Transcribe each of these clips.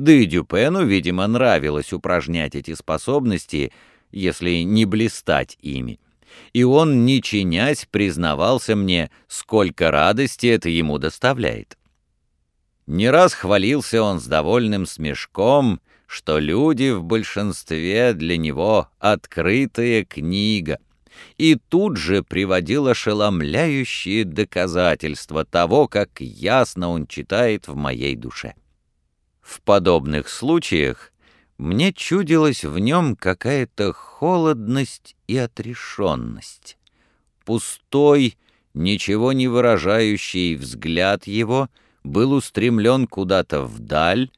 Да и Дюпену, видимо, нравилось упражнять эти способности, если не блистать ими. И он, не чинясь, признавался мне, сколько радости это ему доставляет. Не раз хвалился он с довольным смешком, что люди в большинстве для него открытая книга, и тут же приводил ошеломляющие доказательства того, как ясно он читает в моей душе. В подобных случаях мне чудилась в нем какая-то холодность и отрешенность. Пустой, ничего не выражающий взгляд его был устремлен куда-то вдаль,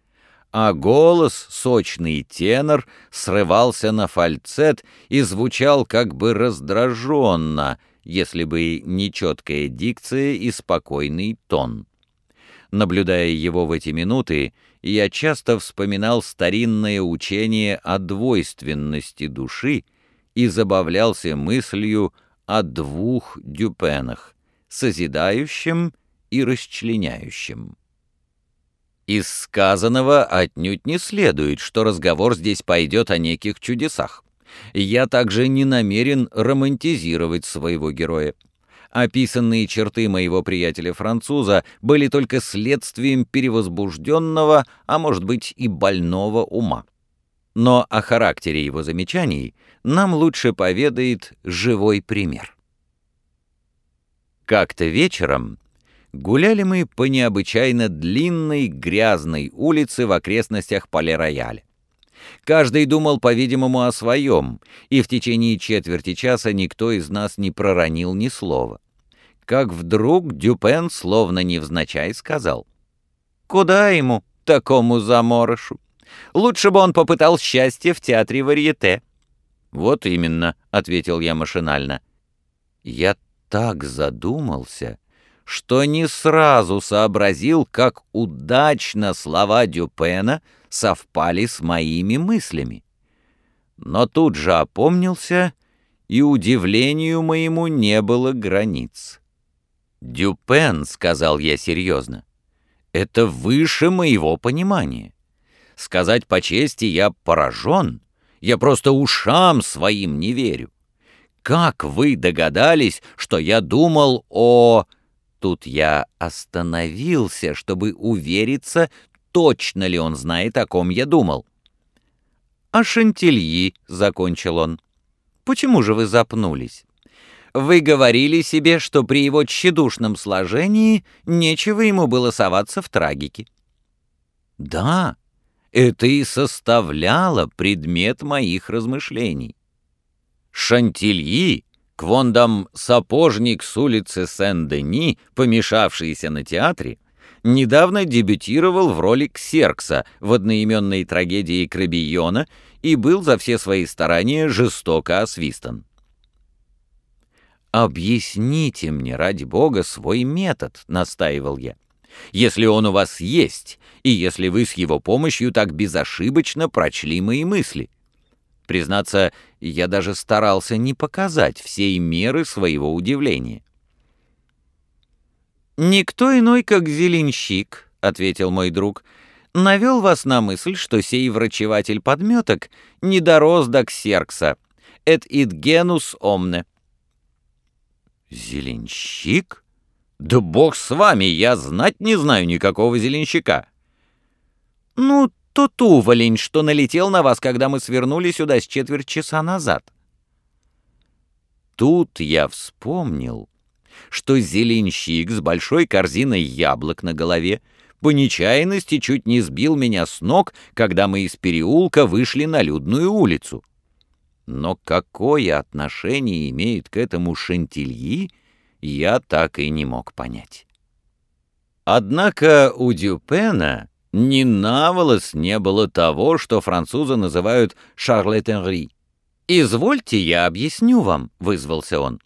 а голос, сочный тенор, срывался на фальцет и звучал как бы раздраженно, если бы не четкая дикция и спокойный тон. Наблюдая его в эти минуты, я часто вспоминал старинное учение о двойственности души и забавлялся мыслью о двух дюпенах — созидающем и расчленяющем. Из сказанного отнюдь не следует, что разговор здесь пойдет о неких чудесах. Я также не намерен романтизировать своего героя. Описанные черты моего приятеля-француза были только следствием перевозбужденного, а может быть и больного ума. Но о характере его замечаний нам лучше поведает живой пример. Как-то вечером гуляли мы по необычайно длинной грязной улице в окрестностях Пале-Рояля. Каждый думал, по-видимому, о своем, и в течение четверти часа никто из нас не проронил ни слова. Как вдруг Дюпен, словно невзначай, сказал, «Куда ему, такому заморышу? Лучше бы он попытал счастье в театре варьете». «Вот именно», — ответил я машинально. Я так задумался, что не сразу сообразил, как удачно слова Дюпена совпали с моими мыслями. Но тут же опомнился, и удивлению моему не было границ. «Дюпен», — сказал я серьезно, — «это выше моего понимания. Сказать по чести, я поражен, я просто ушам своим не верю. Как вы догадались, что я думал о...» Тут я остановился, чтобы увериться, точно ли он знает, о ком я думал. «А Шантильи», — закончил он, — «почему же вы запнулись? Вы говорили себе, что при его тщедушном сложении нечего ему было соваться в трагике». «Да, это и составляло предмет моих размышлений. Шантильи, квондам сапожник с улицы Сен-Дени, помешавшийся на театре, недавно дебютировал в роли Ксеркса в одноименной трагедии Крабийона и был за все свои старания жестоко освистан. «Объясните мне, ради бога, свой метод», — настаивал я. «Если он у вас есть, и если вы с его помощью так безошибочно прочли мои мысли». Признаться, я даже старался не показать всей меры своего удивления. «Никто иной, как зеленщик», — ответил мой друг, — «навел вас на мысль, что сей врачеватель подметок не дорос до ксеркса. Et id genus omne». «Зеленщик? Да бог с вами, я знать не знаю никакого зеленщика». «Ну, тот уволень, что налетел на вас, когда мы свернули сюда с четверть часа назад». Тут я вспомнил, что зеленщик с большой корзиной яблок на голове по нечаянности чуть не сбил меня с ног, когда мы из переулка вышли на людную улицу. Но какое отношение имеет к этому Шантильи, я так и не мог понять. Однако у Дюпена ни на волос не было того, что французы называют «шарлетенри». «Извольте, я объясню вам», — вызвался он.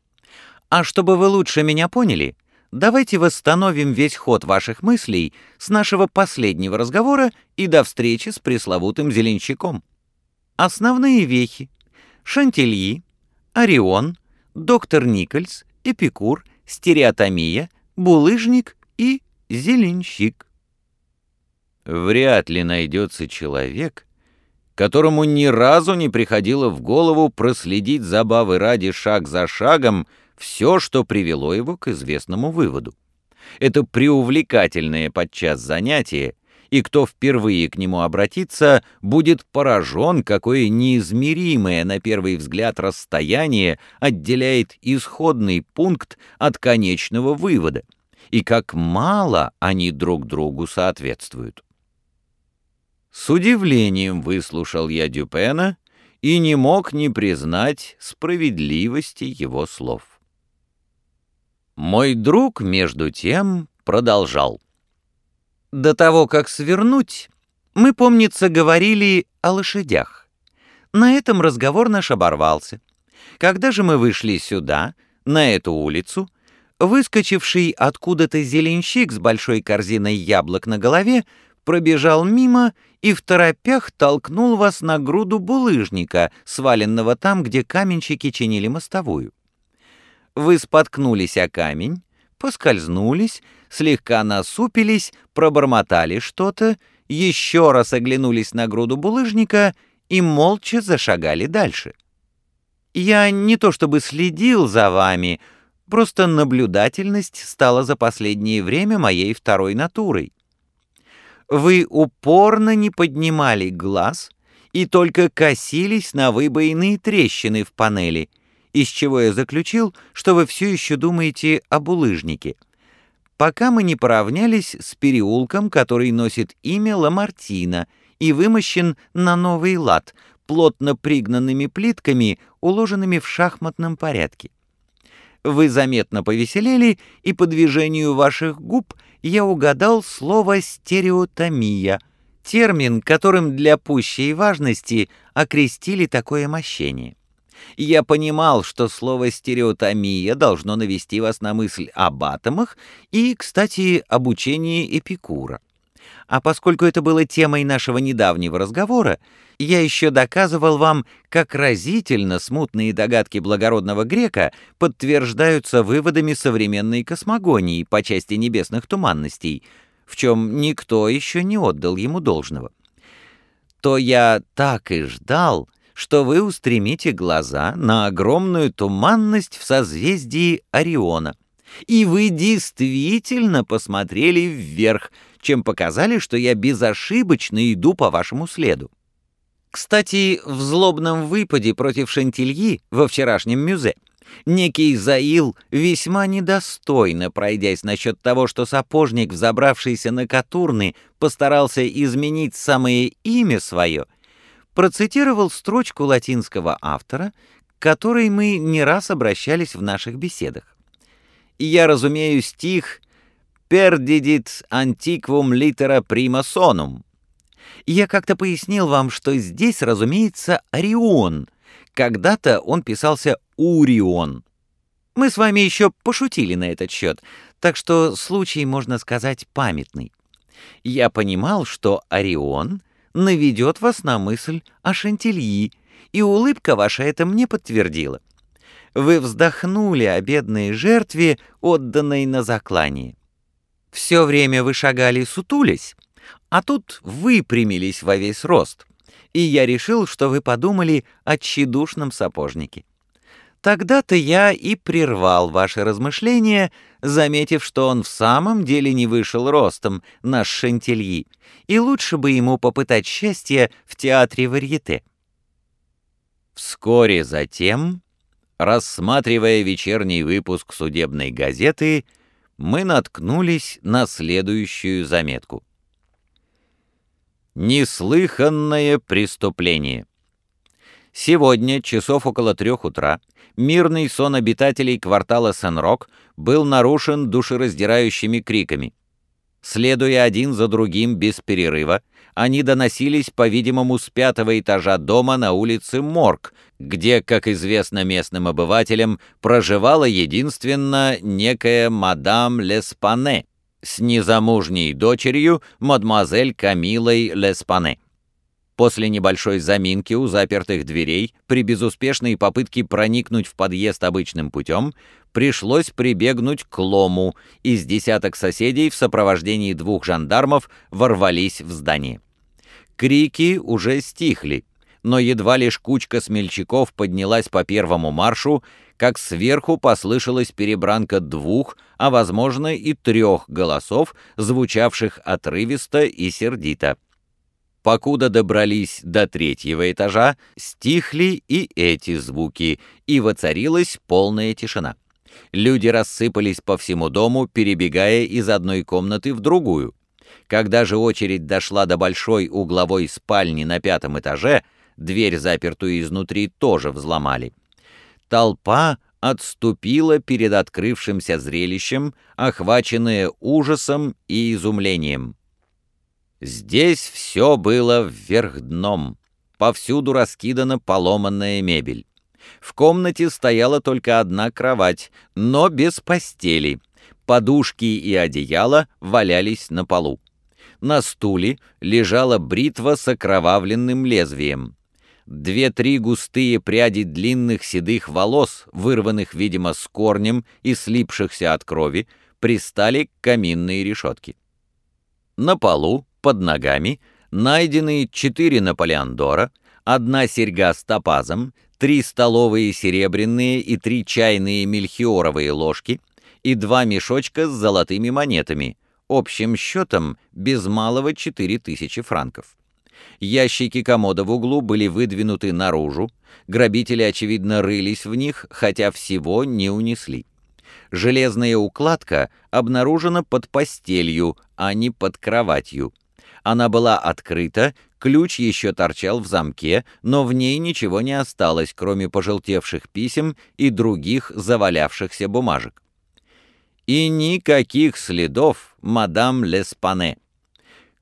«А чтобы вы лучше меня поняли, давайте восстановим весь ход ваших мыслей с нашего последнего разговора и до встречи с пресловутым зеленщиком. Основные вехи. Шантильи, Орион, доктор Никольс, Эпикур, стереотомия, булыжник и зеленщик. Вряд ли найдется человек, которому ни разу не приходило в голову проследить забавы ради шаг за шагом все, что привело его к известному выводу. Это преувлекательное подчас занятие, и кто впервые к нему обратится, будет поражен, какое неизмеримое на первый взгляд расстояние отделяет исходный пункт от конечного вывода, и как мало они друг другу соответствуют. С удивлением выслушал я Дюпена и не мог не признать справедливости его слов. Мой друг, между тем, продолжал. До того, как свернуть, мы, помнится, говорили о лошадях. На этом разговор наш оборвался. Когда же мы вышли сюда, на эту улицу, выскочивший откуда-то зеленщик с большой корзиной яблок на голове пробежал мимо и в торопях толкнул вас на груду булыжника, сваленного там, где каменщики чинили мостовую. Вы споткнулись о камень, поскользнулись, слегка насупились, пробормотали что-то, еще раз оглянулись на груду булыжника и молча зашагали дальше. Я не то чтобы следил за вами, просто наблюдательность стала за последнее время моей второй натурой. Вы упорно не поднимали глаз и только косились на выбоины трещины в панели — из чего я заключил, что вы все еще думаете о булыжнике. Пока мы не поравнялись с переулком, который носит имя Ламартина и вымощен на новый лад, плотно пригнанными плитками, уложенными в шахматном порядке. Вы заметно повеселели, и по движению ваших губ я угадал слово «стереотомия», термин, которым для пущей важности окрестили такое мощение. Я понимал, что слово «стереотомия» должно навести вас на мысль об атомах и, кстати, об учении Эпикура. А поскольку это было темой нашего недавнего разговора, я еще доказывал вам, как разительно смутные догадки благородного грека подтверждаются выводами современной космогонии по части небесных туманностей, в чем никто еще не отдал ему должного. То я так и ждал, что вы устремите глаза на огромную туманность в созвездии Ориона. И вы действительно посмотрели вверх, чем показали, что я безошибочно иду по вашему следу. Кстати, в злобном выпаде против Шантильи во вчерашнем мюзе некий Заил весьма недостойно, пройдясь насчет того, что сапожник, взобравшийся на Катурны, постарался изменить самое имя свое — процитировал строчку латинского автора, к которой мы не раз обращались в наших беседах. И я разумею стих «Perdidit antiquum litera prima sonum». Я как-то пояснил вам, что здесь, разумеется, Орион. Когда-то он писался Урион. Мы с вами еще пошутили на этот счет, так что случай, можно сказать, памятный. Я понимал, что Орион наведет вас на мысль о Шантильи, и улыбка ваша это мне подтвердила. Вы вздохнули о бедной жертве, отданной на заклание. Все время вы шагали сутулись, а тут выпрямились во весь рост, и я решил, что вы подумали о тщедушном сапожнике. Тогда-то я и прервал ваши размышления, заметив, что он в самом деле не вышел ростом, наш Шантильи, и лучше бы ему попытать счастье в театре варьете. Вскоре затем, рассматривая вечерний выпуск судебной газеты, мы наткнулись на следующую заметку. Неслыханное преступление. Сегодня, часов около трех утра, мирный сон обитателей квартала Сен-Рок был нарушен душераздирающими криками. Следуя один за другим без перерыва, они доносились, по-видимому, с пятого этажа дома на улице Морг, где, как известно местным обывателям, проживала единственно некая мадам Леспане с незамужней дочерью, мадемуазель Камилой Леспане. После небольшой заминки у запертых дверей, при безуспешной попытке проникнуть в подъезд обычным путем, пришлось прибегнуть к лому, и с десяток соседей в сопровождении двух жандармов ворвались в здание. Крики уже стихли, но едва лишь кучка смельчаков поднялась по первому маршу, как сверху послышалась перебранка двух, а возможно и трех голосов, звучавших отрывисто и сердито. Покуда добрались до третьего этажа, стихли и эти звуки, и воцарилась полная тишина. Люди рассыпались по всему дому, перебегая из одной комнаты в другую. Когда же очередь дошла до большой угловой спальни на пятом этаже, дверь, запертую изнутри, тоже взломали. Толпа отступила перед открывшимся зрелищем, охваченная ужасом и изумлением. Здесь все было вверх дном. Повсюду раскидана поломанная мебель. В комнате стояла только одна кровать, но без постели. Подушки и одеяло валялись на полу. На стуле лежала бритва с окровавленным лезвием. Две-три густые пряди длинных седых волос, вырванных, видимо, с корнем и слипшихся от крови, пристали к каминной решетке. На полу под ногами найдены четыре Наполеондора, одна серьга с топазом, три столовые серебряные и три чайные мельхиоровые ложки и два мешочка с золотыми монетами, общим счетом без малого четыре тысячи франков. Ящики комода в углу были выдвинуты наружу, грабители, очевидно, рылись в них, хотя всего не унесли. Железная укладка обнаружена под постелью, а не под кроватью. Она была открыта, ключ еще торчал в замке, но в ней ничего не осталось, кроме пожелтевших писем и других завалявшихся бумажек. И никаких следов мадам Леспане.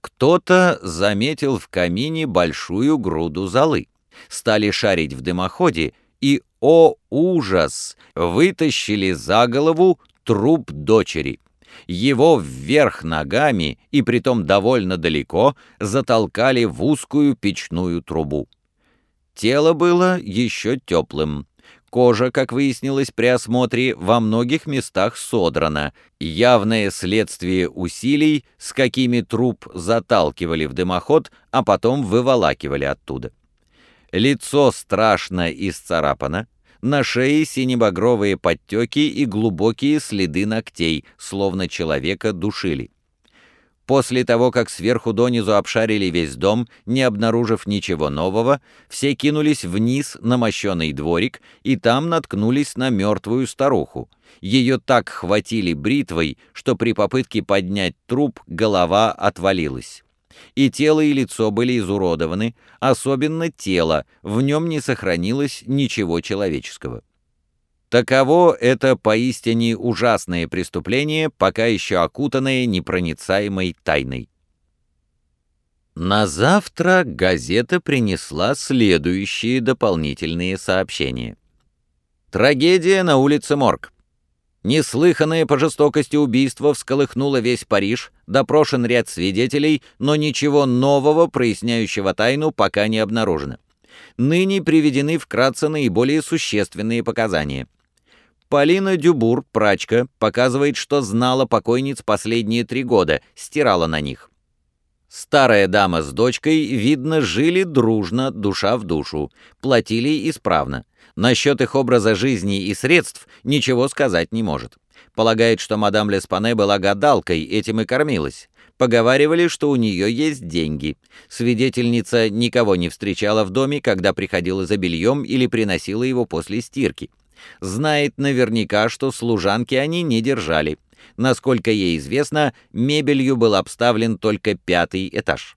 Кто-то заметил в камине большую груду золы. Стали шарить в дымоходе и, о ужас, вытащили за голову труп дочери его вверх ногами, и притом довольно далеко, затолкали в узкую печную трубу. Тело было еще теплым. Кожа, как выяснилось при осмотре, во многих местах содрана, явное следствие усилий, с какими труп заталкивали в дымоход, а потом выволакивали оттуда. Лицо страшно исцарапано, на шее синебагровые подтеки и глубокие следы ногтей, словно человека душили. После того, как сверху донизу обшарили весь дом, не обнаружив ничего нового, все кинулись вниз на мощеный дворик и там наткнулись на мертвую старуху. Ее так хватили бритвой, что при попытке поднять труп голова отвалилась и тело и лицо были изуродованы, особенно тело, в нем не сохранилось ничего человеческого. Таково это поистине ужасное преступление, пока еще окутанное непроницаемой тайной. На завтра газета принесла следующие дополнительные сообщения. Трагедия на улице Морг. Неслыханное по жестокости убийство всколыхнуло весь Париж, допрошен ряд свидетелей, но ничего нового, проясняющего тайну, пока не обнаружено. Ныне приведены вкратце наиболее существенные показания. Полина Дюбур, прачка, показывает, что знала покойниц последние три года, стирала на них. Старая дама с дочкой, видно, жили дружно, душа в душу, платили исправно. Насчет их образа жизни и средств ничего сказать не может. Полагает, что мадам Леспане была гадалкой, этим и кормилась. Поговаривали, что у нее есть деньги. Свидетельница никого не встречала в доме, когда приходила за бельем или приносила его после стирки. Знает наверняка, что служанки они не держали. Насколько ей известно, мебелью был обставлен только пятый этаж.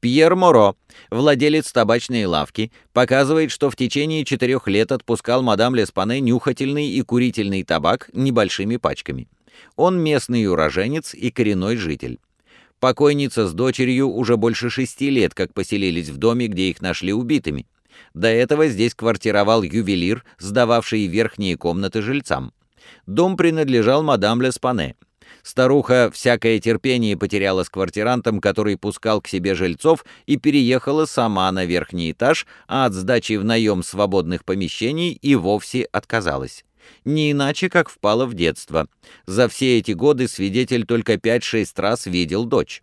Пьер Моро, владелец табачной лавки, показывает, что в течение четырех лет отпускал мадам Леспане нюхательный и курительный табак небольшими пачками. Он местный уроженец и коренной житель. Покойница с дочерью уже больше шести лет как поселились в доме, где их нашли убитыми. До этого здесь квартировал ювелир, сдававший верхние комнаты жильцам. Дом принадлежал мадам Леспане. Старуха всякое терпение потеряла с квартирантом, который пускал к себе жильцов, и переехала сама на верхний этаж, а от сдачи в наем свободных помещений и вовсе отказалась. Не иначе, как впала в детство. За все эти годы свидетель только 5-6 раз видел дочь.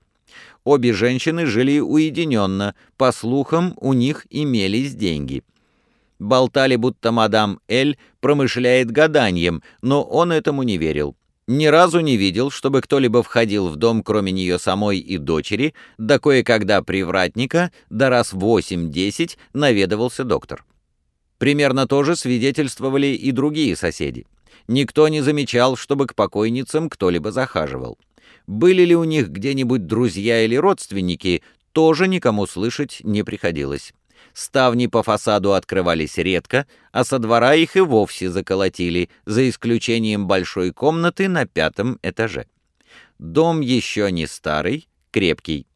Обе женщины жили уединенно, по слухам, у них имелись деньги. Болтали, будто мадам Эль промышляет гаданием, но он этому не верил. Ни разу не видел, чтобы кто-либо входил в дом, кроме нее самой и дочери, да кое-когда привратника, да раз восемь-десять наведывался доктор. Примерно то же свидетельствовали и другие соседи. Никто не замечал, чтобы к покойницам кто-либо захаживал. Были ли у них где-нибудь друзья или родственники, тоже никому слышать не приходилось. Ставни по фасаду открывались редко, а со двора их и вовсе заколотили, за исключением большой комнаты на пятом этаже. Дом еще не старый, крепкий.